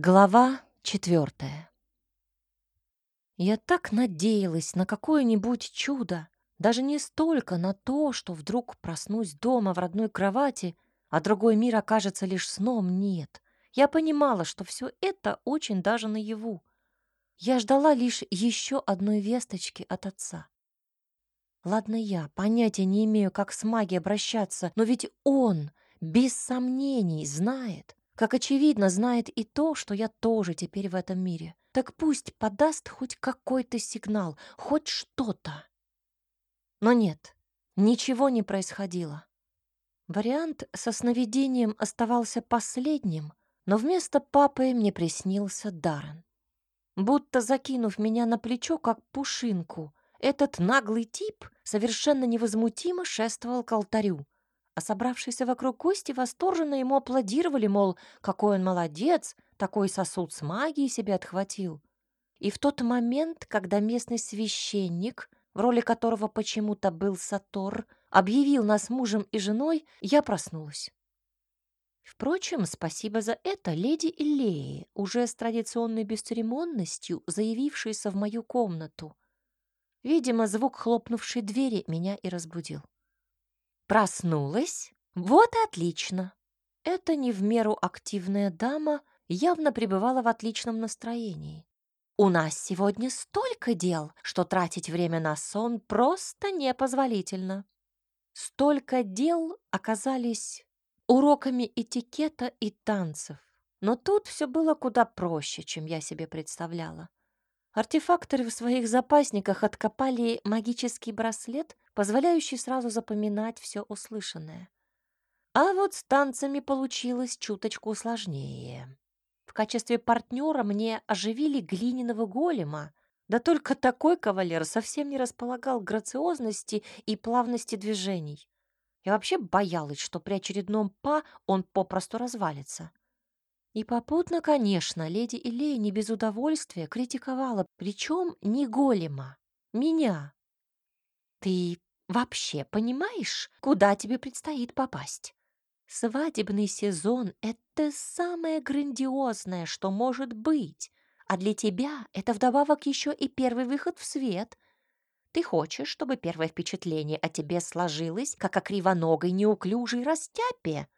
Глава четвертая. Я так надеялась на какое-нибудь чудо, даже не столько на то, что вдруг проснусь дома в родной кровати, а другой мир окажется лишь сном, нет. Я понимала, что все это очень даже наяву. Я ждала лишь еще одной весточки от отца. Ладно я, понятия не имею, как с магией обращаться, но ведь он, без сомнений, знает, как очевидно, знает и то, что я тоже теперь в этом мире. Так пусть подаст хоть какой-то сигнал, хоть что-то. Но нет, ничего не происходило. Вариант со сновидением оставался последним, но вместо папы мне приснился Даррен. Будто закинув меня на плечо, как пушинку, этот наглый тип совершенно невозмутимо шествовал к алтарю — а собравшиеся вокруг гости восторженно ему аплодировали, мол, какой он молодец, такой сосуд с магией себе отхватил. И в тот момент, когда местный священник, в роли которого почему-то был Сатор, объявил нас мужем и женой, я проснулась. Впрочем, спасибо за это леди Иллеи, уже с традиционной бесцеремонностью заявившейся в мою комнату. Видимо, звук хлопнувшей двери меня и разбудил. Проснулась? Вот и отлично. Эта не в меру активная дама явно пребывала в отличном настроении. У нас сегодня столько дел, что тратить время на сон просто непозволительно. Столько дел оказались уроками этикета и танцев. Но тут все было куда проще, чем я себе представляла. Артефакторы в своих запасниках откопали магический браслет, позволяющий сразу запоминать все услышанное. А вот с танцами получилось чуточку сложнее. В качестве партнера мне оживили глиняного голема, да только такой кавалер совсем не располагал грациозности и плавности движений. Я вообще боялась, что при очередном па он попросту развалится. И попутно, конечно, леди Илея не без удовольствия критиковала, причем не голема, меня. Ты вообще понимаешь, куда тебе предстоит попасть? Свадебный сезон — это самое грандиозное, что может быть, а для тебя это вдобавок еще и первый выход в свет. Ты хочешь, чтобы первое впечатление о тебе сложилось, как о кривоногой неуклюжей растяпе,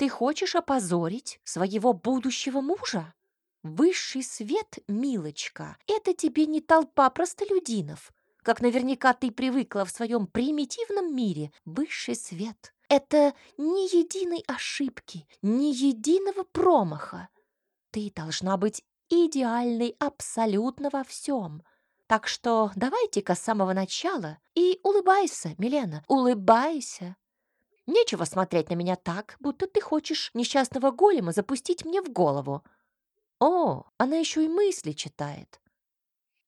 ты хочешь опозорить своего будущего мужа? Высший свет, милочка, это тебе не толпа простолюдинов. Как наверняка ты привыкла в своем примитивном мире, высший свет — это ни единой ошибки, ни единого промаха. Ты должна быть идеальной абсолютно во всем. Так что давайте-ка с самого начала и улыбайся, Милена, улыбайся. Нечего смотреть на меня так, будто ты хочешь несчастного голема запустить мне в голову. О, она еще и мысли читает.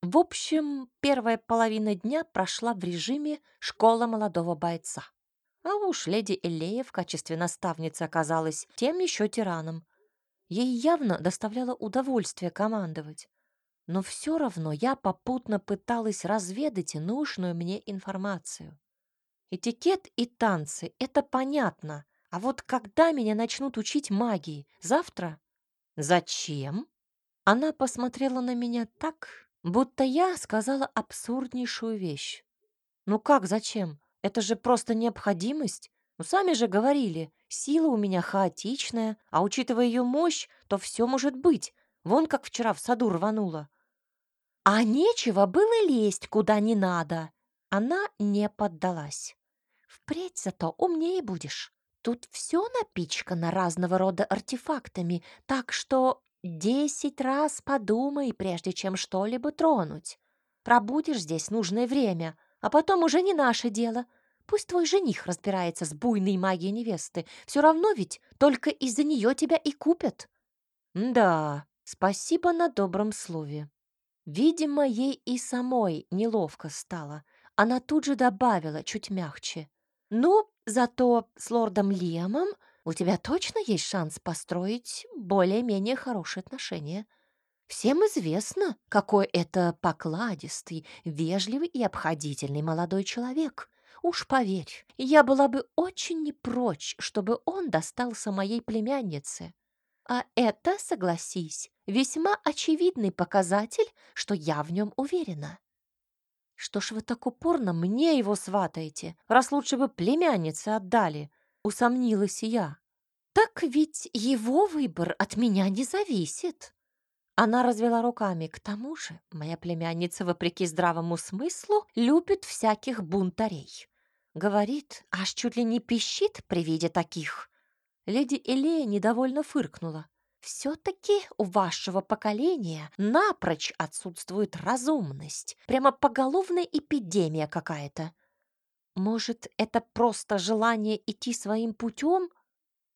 В общем, первая половина дня прошла в режиме «школа молодого бойца». А уж леди Элея в качестве наставницы оказалась тем еще тираном. Ей явно доставляло удовольствие командовать. Но все равно я попутно пыталась разведать нужную мне информацию. Этикет и танцы — это понятно. А вот когда меня начнут учить магии? Завтра? Зачем? Она посмотрела на меня так, будто я сказала абсурднейшую вещь. Ну как зачем? Это же просто необходимость. Ну сами же говорили, сила у меня хаотичная, а учитывая ее мощь, то все может быть. Вон как вчера в саду рванула. А нечего было лезть куда не надо. Она не поддалась. Впредь зато умнее будешь. Тут все напичкано разного рода артефактами, так что десять раз подумай, прежде чем что-либо тронуть. Пробудешь здесь нужное время, а потом уже не наше дело. Пусть твой жених разбирается с буйной магией невесты. Все равно ведь только из-за нее тебя и купят. Да, спасибо на добром слове. Видимо, ей и самой неловко стало. Она тут же добавила, чуть мягче. Ну, зато с лордом Лемом у тебя точно есть шанс построить более-менее хорошие отношения. Всем известно, какой это покладистый, вежливый и обходительный молодой человек. Уж поверь, я была бы очень не прочь, чтобы он достался моей племяннице. А это, согласись, весьма очевидный показатель, что я в нем уверена. Что ж вы так упорно мне его сватаете, раз лучше бы племяннице отдали, усомнилась я. Так ведь его выбор от меня не зависит. Она развела руками. К тому же моя племянница, вопреки здравому смыслу, любит всяких бунтарей. Говорит, аж чуть ли не пищит при виде таких. Леди Элея недовольно фыркнула. Все-таки у вашего поколения напрочь отсутствует разумность. Прямо поголовная эпидемия какая-то. Может, это просто желание идти своим путем?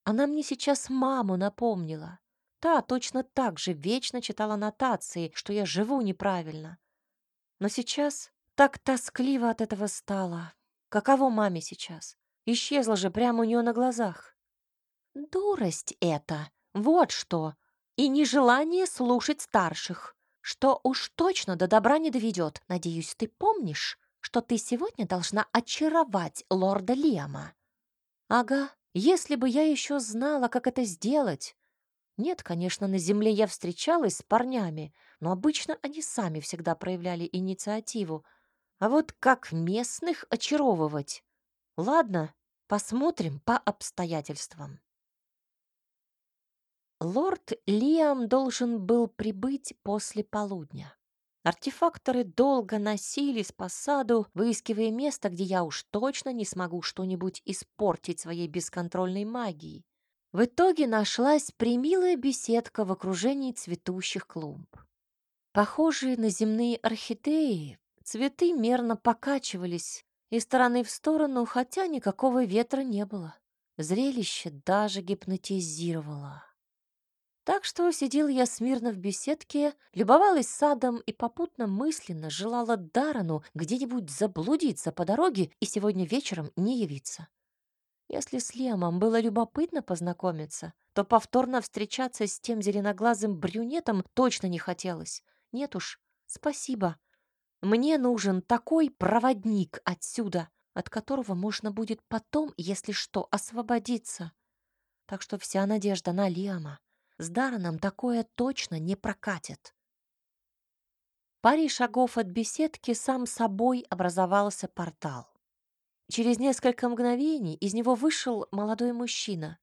Она мне сейчас маму напомнила. Та точно так же вечно читала нотации, что я живу неправильно. Но сейчас так тоскливо от этого стало. Каково маме сейчас? Исчезла же прямо у нее на глазах. Дурость это, вот что. И нежелание слушать старших, что уж точно до добра не доведет. Надеюсь, ты помнишь, что ты сегодня должна очаровать лорда Лиама. Ага, если бы я еще знала, как это сделать. Нет, конечно, на земле я встречалась с парнями, но обычно они сами всегда проявляли инициативу. А вот как местных очаровывать? Ладно, посмотрим по обстоятельствам. Лорд Лиам должен был прибыть после полудня. Артефакторы долго носились по саду, выискивая место, где я уж точно не смогу что-нибудь испортить своей бесконтрольной магией. В итоге нашлась примилая беседка в окружении цветущих клумб. Похожие на земные орхидеи, цветы мерно покачивались из стороны в сторону, хотя никакого ветра не было. Зрелище даже гипнотизировало. Так что сидел я смирно в беседке, любовалась садом и попутно мысленно желала Дарану где-нибудь заблудиться по дороге и сегодня вечером не явиться. Если с Лемом было любопытно познакомиться, то повторно встречаться с тем зеленоглазым брюнетом точно не хотелось. Нет уж, спасибо. Мне нужен такой проводник отсюда, от которого можно будет потом, если что, освободиться. Так что вся надежда на Лиама. С Дараном такое точно не прокатит. Паре шагов от беседки сам собой образовался портал. Через несколько мгновений из него вышел молодой мужчина.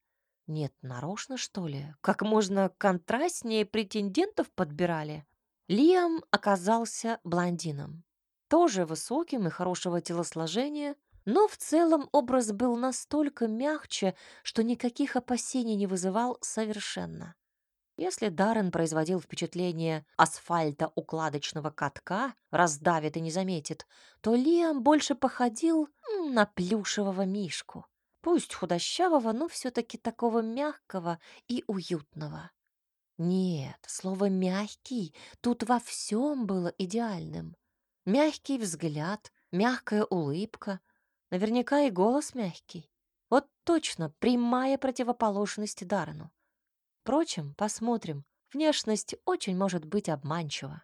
Нет, нарочно, что ли? Как можно контрастнее претендентов подбирали. Лиам оказался блондином. Тоже высоким и хорошего телосложения, но в целом образ был настолько мягче, что никаких опасений не вызывал совершенно. Если Даррен производил впечатление асфальта укладочного катка, раздавит и не заметит, то Лиам больше походил на плюшевого мишку. Пусть худощавого, но все-таки такого мягкого и уютного. Нет, слово «мягкий» тут во всем было идеальным. Мягкий взгляд, мягкая улыбка, наверняка и голос мягкий. Вот точно прямая противоположность Даррену. Впрочем, посмотрим. Внешность очень может быть обманчива.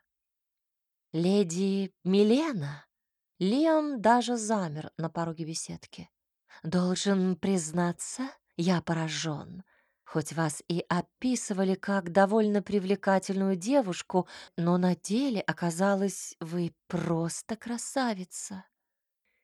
«Леди Милена!» Лиам даже замер на пороге беседки. «Должен признаться, я поражен. Хоть вас и описывали как довольно привлекательную девушку, но на деле оказалось, вы просто красавица.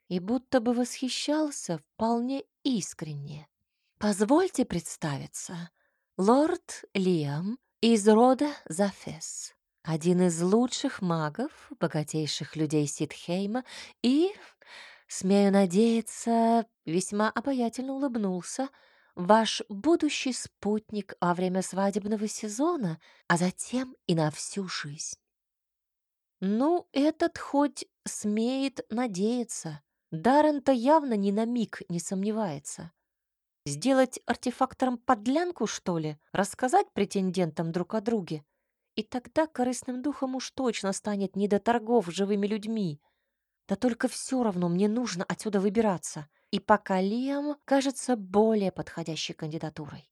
И будто бы восхищался вполне искренне. Позвольте представиться. Лорд Лиам из рода Зафес, один из лучших магов, богатейших людей Ситхейма и, смею надеяться, весьма обаятельно улыбнулся, ваш будущий спутник во время свадебного сезона, а затем и на всю жизнь. Ну, этот хоть смеет надеяться. Даррен-то явно ни на миг не сомневается. Сделать артефактором подлянку, что ли? Рассказать претендентам друг о друге? И тогда корыстным духом уж точно станет не до торгов живыми людьми. Да только все равно мне нужно отсюда выбираться. И пока Лиам кажется более подходящей кандидатурой.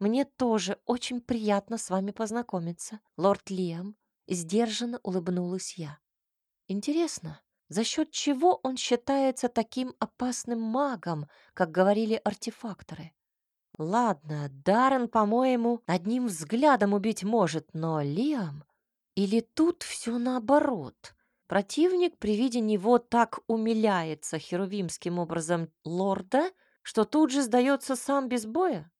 Мне тоже очень приятно с вами познакомиться, лорд Лиам. Сдержанно улыбнулась я. Интересно, за счет чего он считается таким опасным магом, как говорили артефакторы? Ладно, Даррен, по-моему, одним взглядом убить может, но Лиам... Или тут все наоборот? Противник при виде него так умиляется херувимским образом лорда, что тут же сдается сам без боя?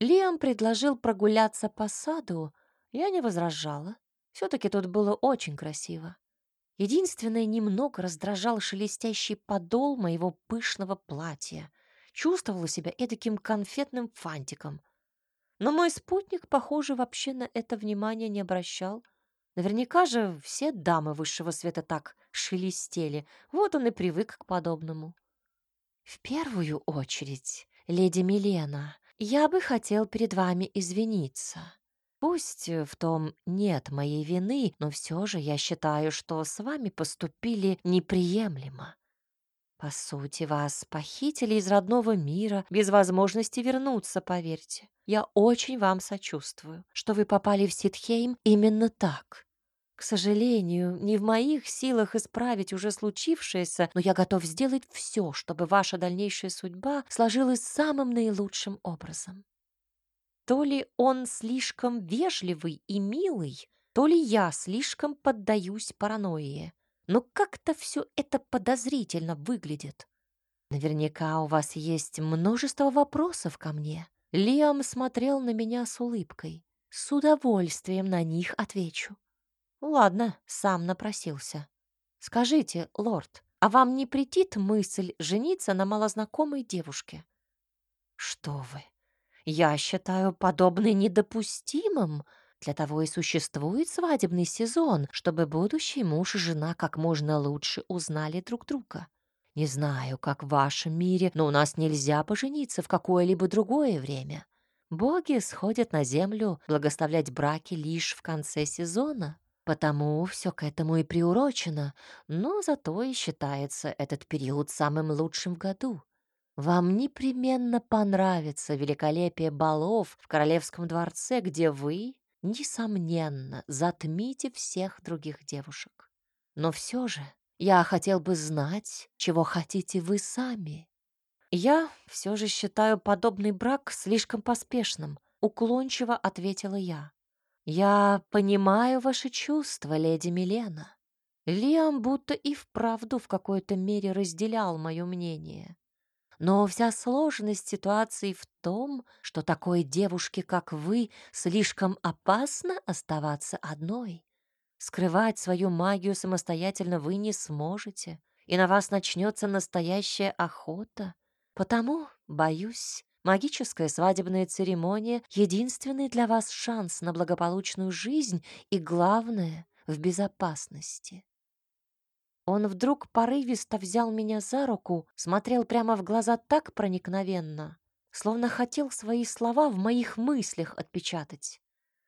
Лиам предложил прогуляться по саду, я не возражала. Все-таки тут было очень красиво. Единственное, немного раздражал шелестящий подол моего пышного платья. Чувствовала себя эдаким конфетным фантиком. Но мой спутник, похоже, вообще на это внимание не обращал. Наверняка же все дамы высшего света так шелестели. Вот он и привык к подобному. В первую очередь, леди Милена, я бы хотел перед вами извиниться. Пусть в том нет моей вины, но все же я считаю, что с вами поступили неприемлемо. По сути, вас похитили из родного мира, без возможности вернуться, поверьте. Я очень вам сочувствую, что вы попали в Ситхейм именно так. К сожалению, не в моих силах исправить уже случившееся, но я готов сделать все, чтобы ваша дальнейшая судьба сложилась самым наилучшим образом. То ли он слишком вежливый и милый, то ли я слишком поддаюсь паранойе. Но как-то все это подозрительно выглядит. Наверняка у вас есть множество вопросов ко мне. Лиам смотрел на меня с улыбкой. С удовольствием на них отвечу. Ладно, сам напросился. Скажите, лорд, а вам не претит мысль жениться на малознакомой девушке? Что вы? Я считаю подобное недопустимым. Для того и существует свадебный сезон, чтобы будущий муж и жена как можно лучше узнали друг друга. Не знаю, как в вашем мире, но у нас нельзя пожениться в какое-либо другое время. Боги сходят на землю благословлять браки лишь в конце сезона. Потому все к этому и приурочено, но зато и считается этот период самым лучшим в году. Вам непременно понравится великолепие балов в королевском дворце, где вы, несомненно, затмите всех других девушек. Но все же я хотел бы знать, чего хотите вы сами. Я все же считаю подобный брак слишком поспешным, уклончиво ответила я. «Я понимаю ваши чувства, леди Милена». Лиам будто и вправду в какой-то мере разделял мое мнение. Но вся сложность ситуации в том, что такой девушке, как вы, слишком опасно оставаться одной. Скрывать свою магию самостоятельно вы не сможете, и на вас начнется настоящая охота. Потому, боюсь, Магическая свадебная церемония — единственный для вас шанс на благополучную жизнь и, главное, в безопасности. Он вдруг порывисто взял меня за руку, смотрел прямо в глаза так проникновенно, словно хотел свои слова в моих мыслях отпечатать.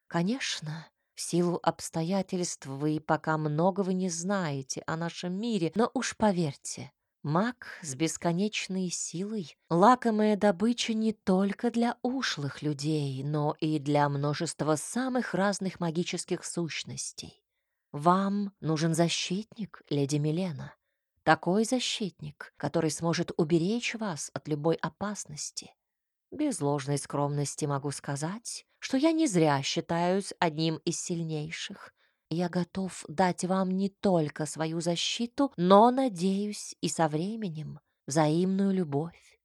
Конечно, в силу обстоятельств вы пока многого не знаете о нашем мире, но уж поверьте, Маг с бесконечной силой — лакомая добыча не только для ушлых людей, но и для множества самых разных магических сущностей. Вам нужен защитник, леди Милена. Такой защитник, который сможет уберечь вас от любой опасности. Без ложной скромности могу сказать, что я не зря считаюсь одним из сильнейших, я готов дать вам не только свою защиту, но, надеюсь, и со временем взаимную любовь.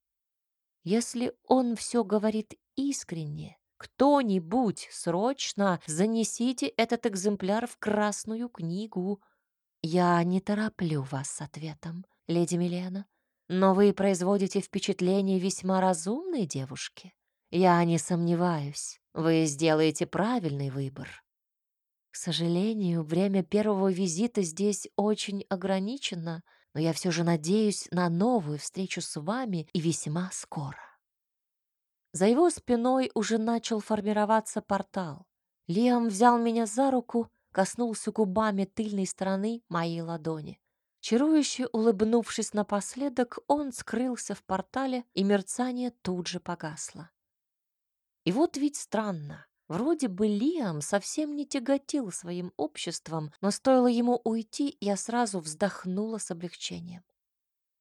Если он все говорит искренне, кто-нибудь срочно занесите этот экземпляр в Красную книгу. Я не тороплю вас с ответом, леди Милена, но вы производите впечатление весьма разумной девушки. Я не сомневаюсь, вы сделаете правильный выбор. К сожалению, время первого визита здесь очень ограничено, но я все же надеюсь на новую встречу с вами и весьма скоро. За его спиной уже начал формироваться портал. Лиам взял меня за руку, коснулся губами тыльной стороны моей ладони. Чарующе улыбнувшись напоследок, он скрылся в портале, и мерцание тут же погасло. И вот ведь странно. Вроде бы Лиам совсем не тяготил своим обществом, но стоило ему уйти, я сразу вздохнула с облегчением.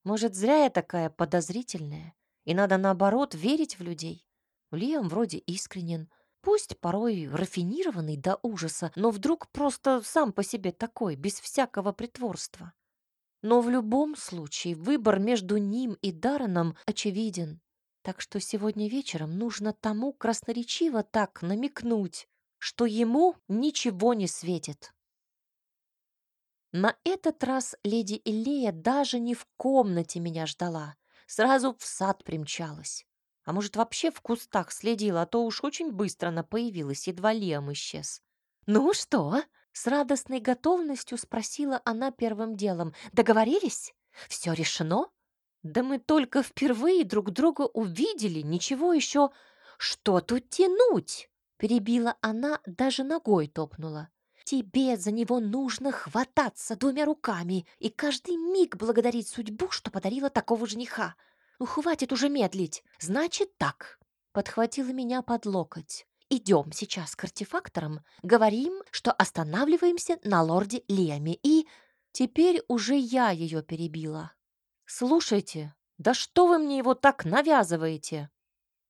Может, зря я такая подозрительная, и надо, наоборот, верить в людей? Лиам вроде искренен, пусть порой рафинированный до ужаса, но вдруг просто сам по себе такой, без всякого притворства. Но в любом случае выбор между ним и Дарреном очевиден. Так что сегодня вечером нужно тому красноречиво так намекнуть, что ему ничего не светит. На этот раз леди Илея даже не в комнате меня ждала, сразу в сад примчалась. А может, вообще в кустах следила, а то уж очень быстро она появилась, едва Лиам исчез. «Ну что?» — с радостной готовностью спросила она первым делом. «Договорились? Все решено?» «Да мы только впервые друг друга увидели, ничего еще...» «Что тут тянуть?» — перебила она, даже ногой топнула. «Тебе за него нужно хвататься двумя руками и каждый миг благодарить судьбу, что подарила такого жениха. Ну, хватит уже медлить. Значит так. Подхватила меня под локоть. Идем сейчас к артефакторам, говорим, что останавливаемся на лорде Леме и... Теперь уже я ее перебила. «Слушайте, да что вы мне его так навязываете?»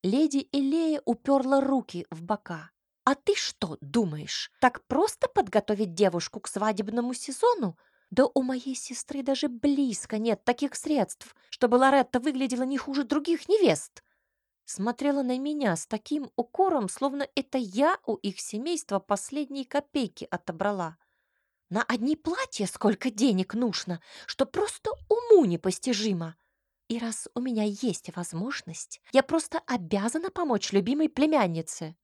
Леди Элея уперла руки в бока. «А ты что думаешь, так просто подготовить девушку к свадебному сезону? Да у моей сестры даже близко нет таких средств, чтобы Лоретта выглядела не хуже других невест. Смотрела на меня с таким укором, словно это я у их семейства последние копейки отобрала. На одни платья сколько денег нужно, что просто уму непостижимо. И раз у меня есть возможность, я просто обязана помочь любимой племяннице.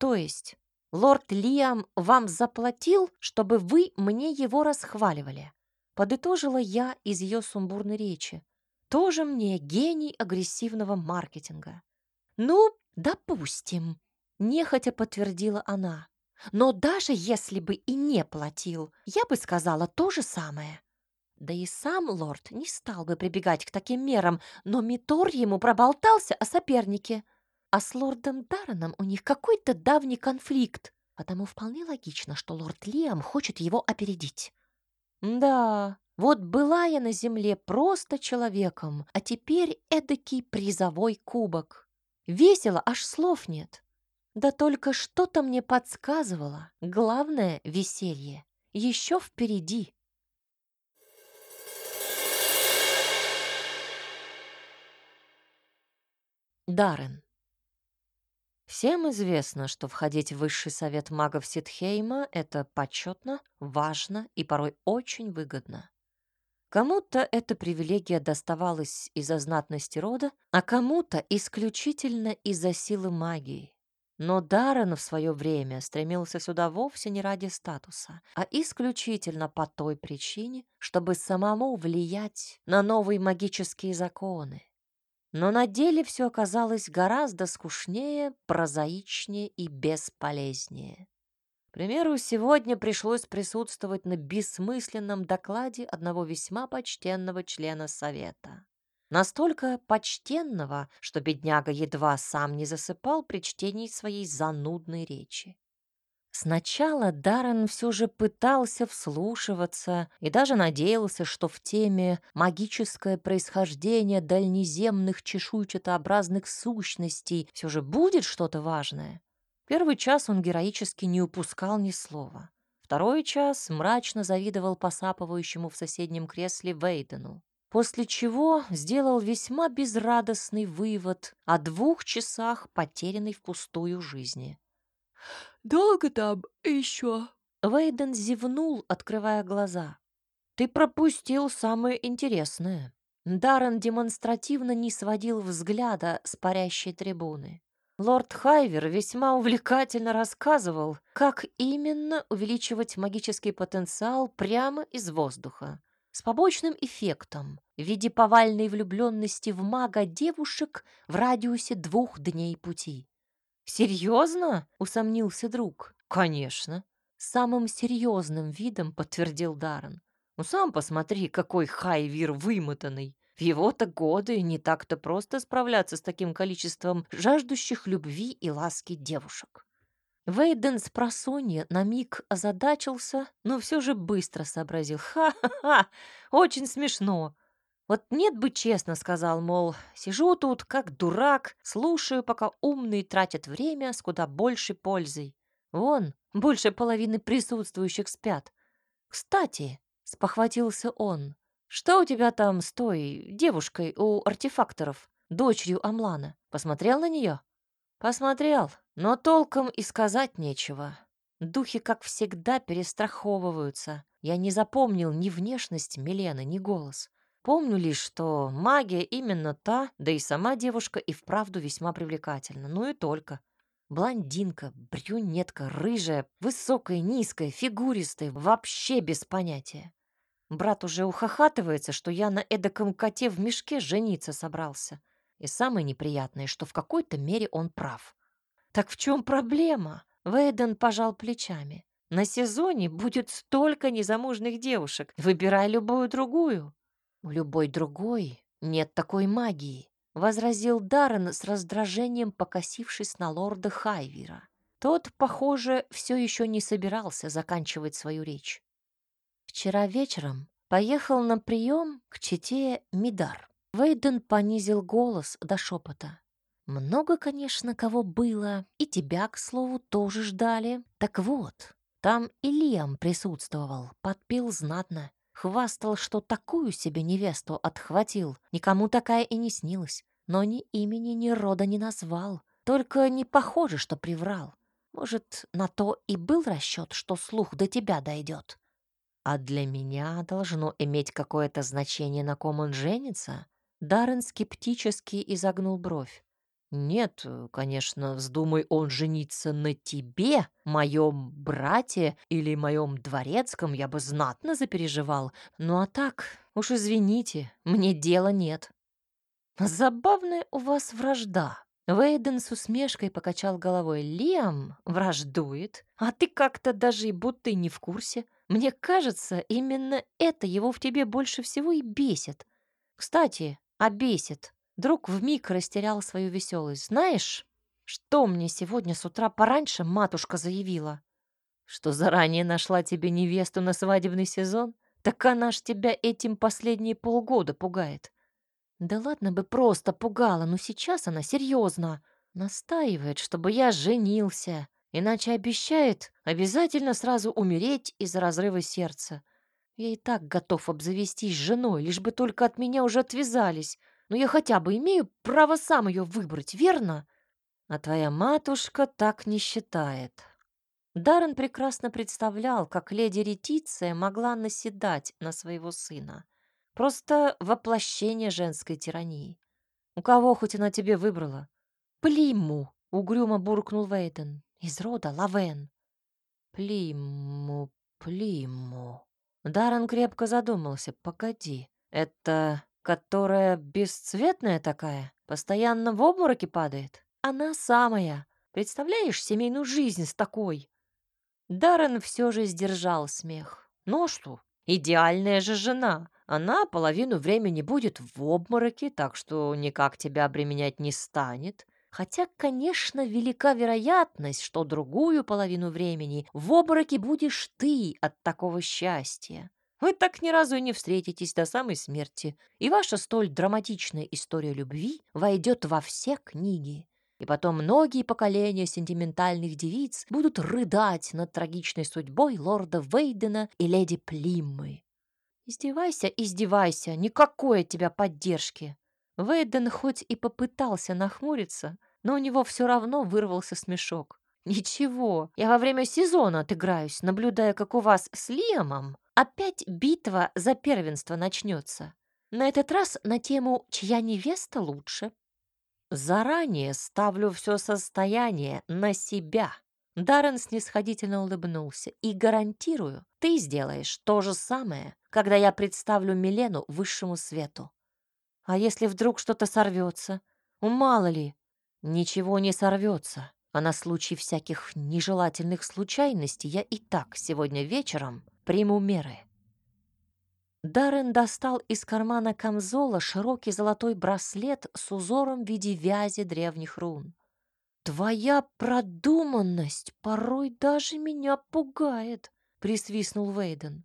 То есть Лорд Лиам вам заплатил, чтобы вы мне его расхваливали. Подытожила я из ее сумбурной речи. Тоже мне гений агрессивного маркетинга. Ну, допустим, нехотя подтвердила она. Но даже если бы и не платил, я бы сказала то же самое. Да и сам лорд не стал бы прибегать к таким мерам, но Митор ему проболтался о сопернике. А с лордом Дарреном у них какой-то давний конфликт, потому вполне логично, что лорд Лиам хочет его опередить. Да, вот была я на земле просто человеком, а теперь эдакий призовой кубок. Весело, аж слов нет. Да только что-то мне подсказывало. Главное — веселье. Еще впереди. Даррен. Всем известно, что входить в высший совет магов Ситхейма — это почетно, важно и порой очень выгодно. Кому-то эта привилегия доставалась из-за знатности рода, а кому-то исключительно из-за силы магии. Но Даррен в свое время стремился сюда вовсе не ради статуса, а исключительно по той причине, чтобы самому влиять на новые магические законы. Но на деле все оказалось гораздо скучнее, прозаичнее и бесполезнее. К примеру, сегодня пришлось присутствовать на бессмысленном докладе одного весьма почтенного члена Совета. Настолько почтенного, что бедняга едва сам не засыпал при чтении своей занудной речи. Сначала Даррен все же пытался вслушиваться и даже надеялся, что в теме магическое происхождение дальнеземных чешуйчатообразных сущностей все же будет что-то важное. Первый час он героически не упускал ни слова. Второй час мрачно завидовал посапывающему в соседнем кресле Вейдену. После чего сделал весьма безрадостный вывод о двух часах потерянной впустую жизни. Долго там еще?» Вейден зевнул, открывая глаза. «Ты пропустил самое интересное». Даррен демонстративно не сводил взгляда с парящей трибуны. Лорд Хайвер весьма увлекательно рассказывал, как именно увеличивать магический потенциал прямо из воздуха, с побочным эффектом в виде повальной влюбленности в мага девушек в радиусе двух дней пути. «Серьезно?» — усомнился друг. «Конечно». Самым серьезным видом подтвердил Даррен. «Ну сам посмотри, какой Хайвир вымотанный. В его-то годы не так-то просто справляться с таким количеством жаждущих любви и ласки девушек». Вейден с просонья на миг озадачился, но все же быстро сообразил. «Ха-ха-ха! Очень смешно!» Вот нет бы честно сказал, мол, сижу тут как дурак, слушаю, пока умные тратят время с куда большей пользой. Вон, больше половины присутствующих спят. Кстати, спохватился он, что у тебя там с той девушкой у артефакторов, дочерью Амлана? Посмотрел на нее? Посмотрел, но толком и сказать нечего. Духи, как всегда, перестраховываются. Я не запомнил ни внешность Милены, ни голос. Помню лишь, что магия именно та, да и сама девушка и вправду весьма привлекательна. Ну и только. Блондинка, брюнетка, рыжая, высокая, низкая, фигуристая, вообще без понятия. Брат уже ухахатывается, что я на эдаком коте в мешке жениться собрался. И самое неприятное, что в какой-то мере он прав. Так в чем проблема? Вейден пожал плечами. На сезоне будет столько незамужних девушек. Выбирай любую другую. «У любой другой нет такой магии», — возразил Даррен с раздражением, покосившись на лорда Хайвера. Тот, похоже, все еще не собирался заканчивать свою речь. Вчера вечером поехал на прием к чете Мидар. Вейден понизил голос до шепота. Много, конечно, кого было, и тебя, к слову, тоже ждали. Так вот, там и присутствовал, подпил знатно. Хвастал, что такую себе невесту отхватил. Никому такая и не снилась. Но ни имени, ни рода не назвал. Только не похоже, что приврал. Может, на то и был расчет, что слух до тебя дойдет. А для меня должно иметь какое-то значение, на ком он женится? Даррен скептически изогнул бровь. Нет, э, конечно, вздумай он жениться на тебе, моем брате или моем дворецком, я бы знатно запереживал. Ну а так, уж извините, мне дела нет. Забавная у вас вражда. Вейден с усмешкой покачал головой. Лиам враждует, а ты как-то даже и будто не в курсе. Мне кажется, именно это его в тебе больше всего и бесит. Кстати, а бесит. Друг вмиг растерял свою веселость. «Знаешь, что мне сегодня с утра пораньше матушка заявила? Что заранее нашла тебе невесту на свадебный сезон? Так она ж тебя этим последние полгода пугает». «Да ладно бы просто пугала, но сейчас она серьезно. Настаивает, чтобы я женился, иначе обещает обязательно сразу умереть из-за разрыва сердца. Я и так готов обзавестись женой, лишь бы только от меня уже отвязались но я хотя бы имею право сам ее выбрать, верно? А твоя матушка так не считает. Даррен прекрасно представлял, как леди Ретиция могла наседать на своего сына. Просто воплощение женской тирании. У кого хоть она тебе выбрала? Плиму, угрюмо буркнул Вейден. Из рода Лавен. Плиму, Плиму. Даррен крепко задумался. Погоди, это Которая бесцветная такая, постоянно в обмороке падает. Она самая. Представляешь семейную жизнь с такой? Даррен все же сдержал смех. Ну что, идеальная же жена. Она половину времени будет в обмороке, так что никак тебя обременять не станет. Хотя, конечно, велика вероятность, что другую половину времени в обмороке будешь ты от такого счастья. Вы так ни разу и не встретитесь до самой смерти, и ваша столь драматичная история любви войдет во все книги. И потом многие поколения сентиментальных девиц будут рыдать над трагичной судьбой лорда Вейдена и леди Плиммы. Издевайся, издевайся, никакой от тебя поддержки. Вейден хоть и попытался нахмуриться, но у него все равно вырвался смешок. «Ничего, я во время сезона отыграюсь, наблюдая, как у вас с Лиамом Опять битва за первенство начнется. На этот раз на тему «Чья невеста лучше?» Заранее ставлю все состояние на себя. Даррен снисходительно улыбнулся. И гарантирую, ты сделаешь то же самое, когда я представлю Милену высшему свету. А если вдруг что-то сорвется? Мало ли, ничего не сорвется. А на случай всяких нежелательных случайностей я и так сегодня вечером приму меры. Даррен достал из кармана камзола широкий золотой браслет с узором в виде вязи древних рун. «Твоя продуманность порой даже меня пугает», — присвистнул Вейден.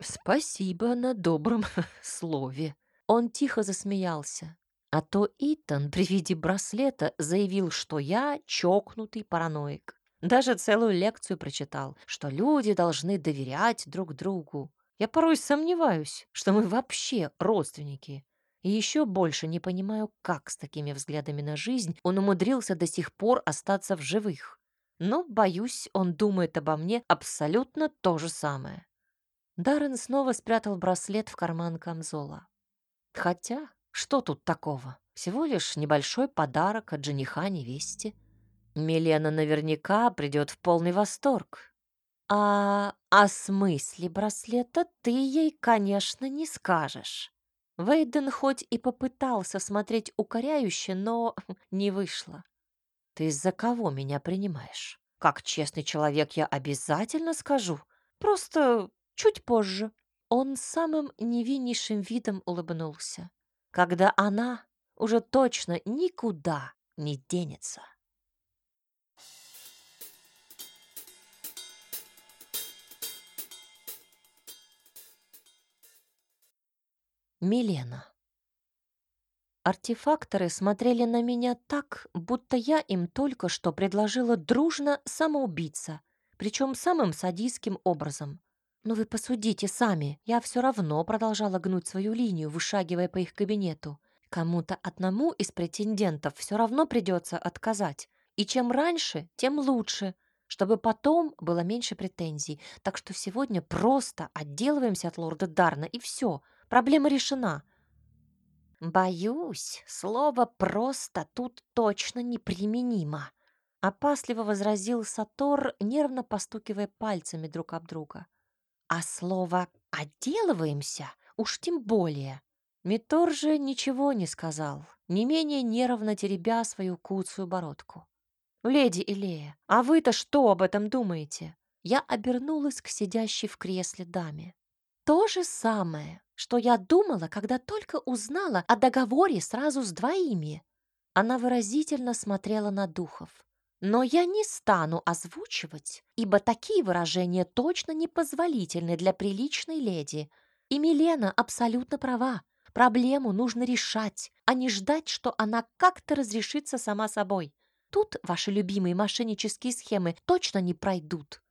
«Спасибо на добром слове». Он тихо засмеялся. А то Итан при виде браслета заявил, что я чокнутый параноик. Даже целую лекцию прочитал, что люди должны доверять друг другу. Я порой сомневаюсь, что мы вообще родственники. И еще больше не понимаю, как с такими взглядами на жизнь он умудрился до сих пор остаться в живых. Но, боюсь, он думает обо мне абсолютно то же самое. Даррен снова спрятал браслет в карман камзола. Хотя, что тут такого? Всего лишь небольшой подарок от жениха невесте. Милена наверняка придет в полный восторг. А о смысле браслета ты ей, конечно, не скажешь. Вейден хоть и попытался смотреть укоряюще, но не вышло. Ты из-за кого меня принимаешь? Как честный человек я обязательно скажу. Просто чуть позже. Он самым невиннейшим видом улыбнулся. Когда она уже точно никуда не денется. Милена. Артефакторы смотрели на меня так, будто я им только что предложила дружно самоубиться, причем самым садистским образом. Но вы посудите сами, я все равно продолжала гнуть свою линию, вышагивая по их кабинету. Кому-то одному из претендентов все равно придется отказать. И чем раньше, тем лучше, чтобы потом было меньше претензий. Так что сегодня просто отделываемся от лорда Дарна, и все — Проблема решена. Боюсь, слово «просто» тут точно неприменимо. Опасливо возразил Сатор, нервно постукивая пальцами друг об друга. А слово «отделываемся» уж тем более. Митор же ничего не сказал, не менее нервно теребя свою куцую бородку. «Леди Илея, а вы-то что об этом думаете?» Я обернулась к сидящей в кресле даме. То же самое, что я думала, когда только узнала о договоре сразу с двоими. Она выразительно смотрела на духов. Но я не стану озвучивать, ибо такие выражения точно непозволительны для приличной леди. И Милена абсолютно права. Проблему нужно решать, а не ждать, что она как-то разрешится сама собой. Тут ваши любимые мошеннические схемы точно не пройдут.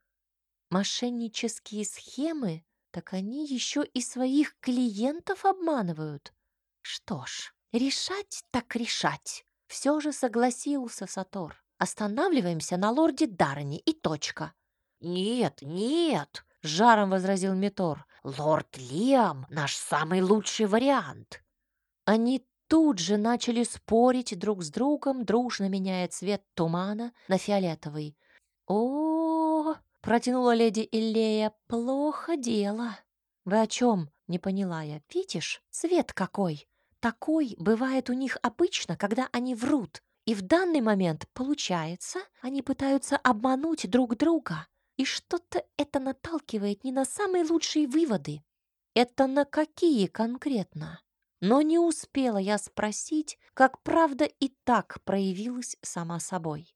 Мошеннические схемы? так они еще и своих клиентов обманывают. Что ж, решать так решать. Все же согласился Сатор. Останавливаемся на лорде Дарни и точка. Нет, нет, жаром возразил Митор. Лорд Лиам наш самый лучший вариант. Они тут же начали спорить друг с другом, дружно меняя цвет тумана на фиолетовый. О, Протянула леди Иллея. «Плохо дело». «Вы о чем?» — не поняла я. «Видишь, цвет какой? Такой бывает у них обычно, когда они врут. И в данный момент, получается, они пытаются обмануть друг друга. И что-то это наталкивает не на самые лучшие выводы. Это на какие конкретно?» Но не успела я спросить, как правда и так проявилась сама собой.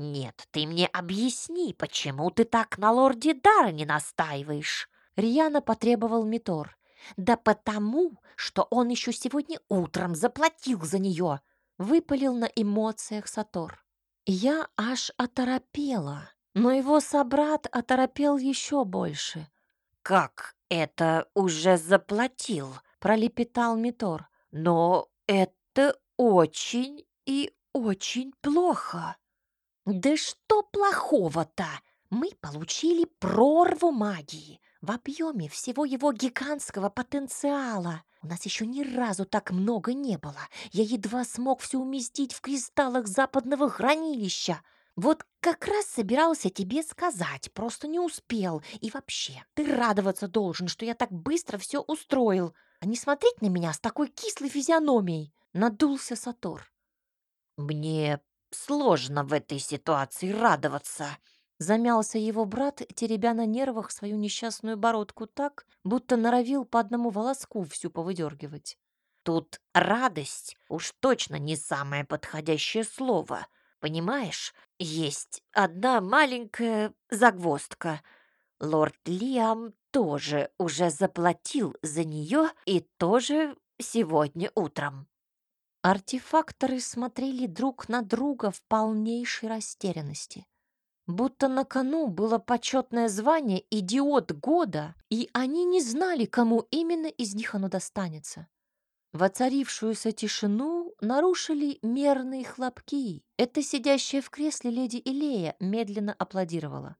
«Нет, ты мне объясни, почему ты так на лорде Дара не настаиваешь?» Рьяно потребовал Митор. «Да потому, что он еще сегодня утром заплатил за нее!» Выпалил на эмоциях Сатор. Я аж оторопела, но его собрат оторопел еще больше. «Как это уже заплатил?» — пролепетал Митор. «Но это очень и очень плохо!» Да что плохого-то? Мы получили прорву магии в объеме всего его гигантского потенциала. У нас еще ни разу так много не было. Я едва смог все уместить в кристаллах западного хранилища. Вот как раз собирался тебе сказать, просто не успел. И вообще, ты радоваться должен, что я так быстро все устроил, а не смотреть на меня с такой кислой физиономией. Надулся Сатор. Мне Сложно в этой ситуации радоваться. Замялся его брат, теребя на нервах свою несчастную бородку так, будто норовил по одному волоску всю повыдергивать. Тут радость уж точно не самое подходящее слово. Понимаешь, есть одна маленькая загвоздка. Лорд Лиам тоже уже заплатил за нее и тоже сегодня утром». Артефакторы смотрели друг на друга в полнейшей растерянности. Будто на кону было почетное звание «Идиот года», и они не знали, кому именно из них оно достанется. Воцарившуюся тишину нарушили мерные хлопки. Это сидящая в кресле леди Илея медленно аплодировала.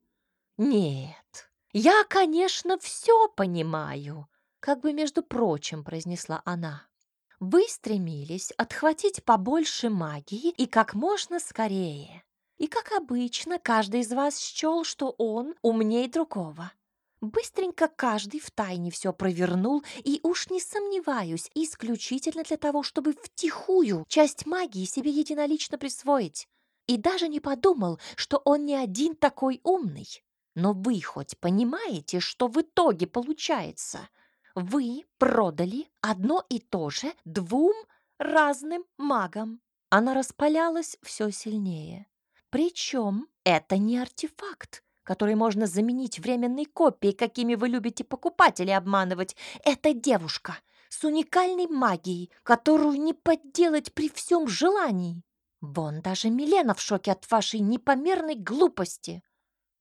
«Нет, я, конечно, все понимаю», — как бы, между прочим, произнесла она. «Вы стремились отхватить побольше магии и как можно скорее. И, как обычно, каждый из вас счел, что он умнее другого. Быстренько каждый в тайне все провернул, и уж не сомневаюсь, исключительно для того, чтобы втихую часть магии себе единолично присвоить. И даже не подумал, что он не один такой умный. Но вы хоть понимаете, что в итоге получается? Вы продали одно и то же двум разным магам. Она распалялась все сильнее. Причем это не артефакт, который можно заменить временной копией, какими вы любите покупателей обманывать. Это девушка с уникальной магией, которую не подделать при всем желании. Вон даже Милена в шоке от вашей непомерной глупости.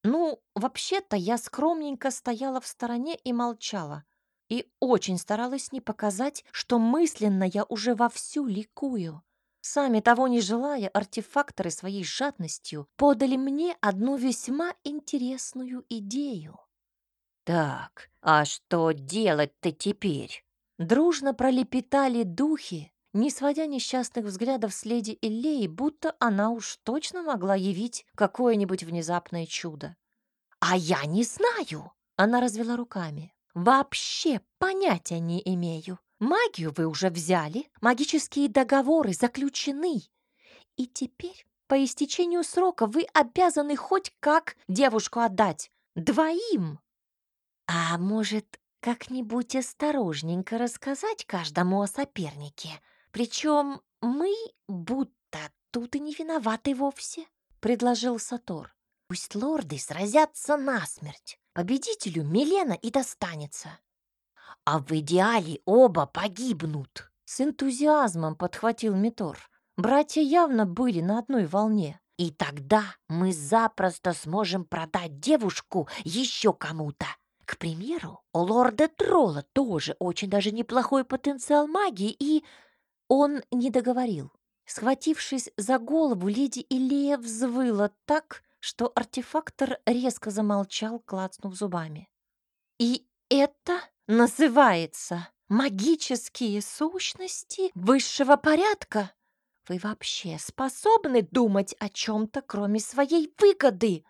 Ну, вообще-то я скромненько стояла в стороне и молчала. И очень старалась не показать, что мысленно я уже вовсю ликую. Сами того не желая, артефакторы своей жадностью подали мне одну весьма интересную идею. «Так, а что делать-то теперь?» Дружно пролепетали духи, не сводя несчастных взглядов с леди Иллеи, будто она уж точно могла явить какое-нибудь внезапное чудо. «А я не знаю!» — она развела руками. «Вообще понятия не имею. Магию вы уже взяли, магические договоры заключены. И теперь, по истечению срока, вы обязаны хоть как девушку отдать. Двоим. А может, как-нибудь осторожненько рассказать каждому о сопернике? Причем мы будто тут и не виноваты вовсе, предложил Сатор. Пусть лорды сразятся насмерть. Победителю Милена и достанется а в идеале оба погибнут. С энтузиазмом подхватил Митор. Братья явно были на одной волне. И тогда мы запросто сможем продать девушку еще кому-то. К примеру, у лорда Тролла тоже очень даже неплохой потенциал магии, и он не договорил. Схватившись за голову, леди Илея взвыла так, что артефактор резко замолчал, клацнув зубами. «И это называется «Магические сущности высшего порядка». Вы вообще способны думать о чем-то, кроме своей выгоды?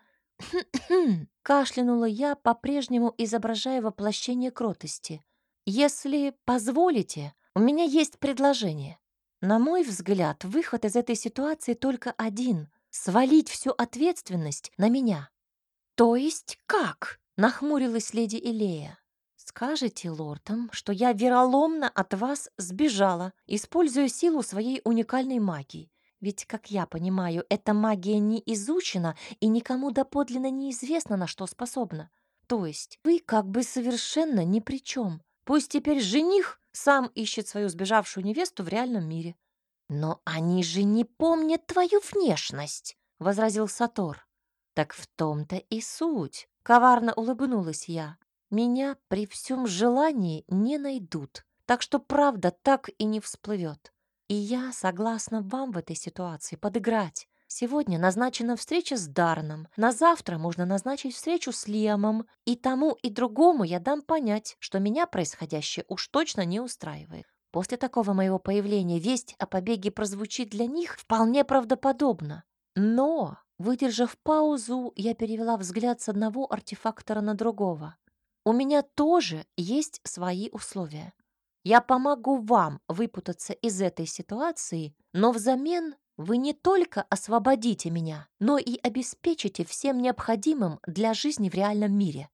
Кашлянула я, по-прежнему изображая воплощение кротости. Если позволите, у меня есть предложение. На мой взгляд, выход из этой ситуации только один — свалить всю ответственность на меня. То есть как? Нахмурилась леди Илея. Скажете лордам, что я вероломно от вас сбежала, используя силу своей уникальной магии. Ведь, как я понимаю, эта магия не изучена и никому доподлинно неизвестно, на что способна. То есть вы как бы совершенно ни при чем. Пусть теперь жених сам ищет свою сбежавшую невесту в реальном мире. «Но они же не помнят твою внешность», — возразил Сатор. «Так в том-то и суть», — коварно улыбнулась я. Меня при всем желании не найдут, так что правда так и не всплывет. И я согласна вам в этой ситуации подыграть. Сегодня назначена встреча с Дарном, на завтра можно назначить встречу с Лиамом, и тому и другому я дам понять, что меня происходящее уж точно не устраивает. После такого моего появления весть о побеге прозвучит для них вполне правдоподобно. Но, выдержав паузу, я перевела взгляд с одного артефактора на другого. У меня тоже есть свои условия. Я помогу вам выпутаться из этой ситуации, но взамен вы не только освободите меня, но и обеспечите всем необходимым для жизни в реальном мире.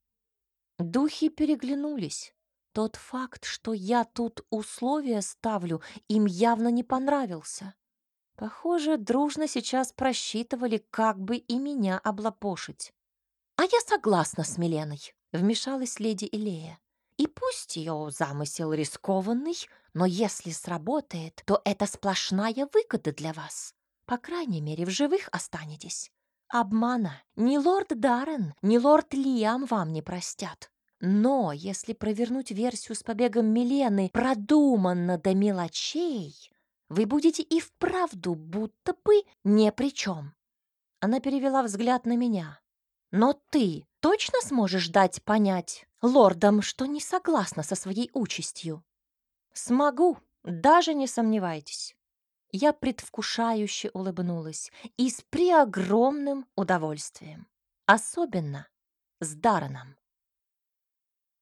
Духи переглянулись. Тот факт, что я тут условия ставлю, им явно не понравился. Похоже, дружно сейчас просчитывали, как бы и меня облапошить. А я согласна с Миленой вмешалась леди Илея. И пусть ее замысел рискованный, Но если сработает, то это сплошная выгода для вас. По крайней мере, в живых останетесь. Обмана ни лорд Даррен, ни лорд Лиам вам не простят. Но если провернуть версию с побегом Милены продуманно до мелочей, вы будете и вправду будто бы не при чем. Она перевела взгляд на меня. Но ты точно сможешь дать понять лордам, что не согласна со своей участью? Смогу, даже не сомневайтесь. Я предвкушающе улыбнулась и с преогромным удовольствием. Особенно с Дараном.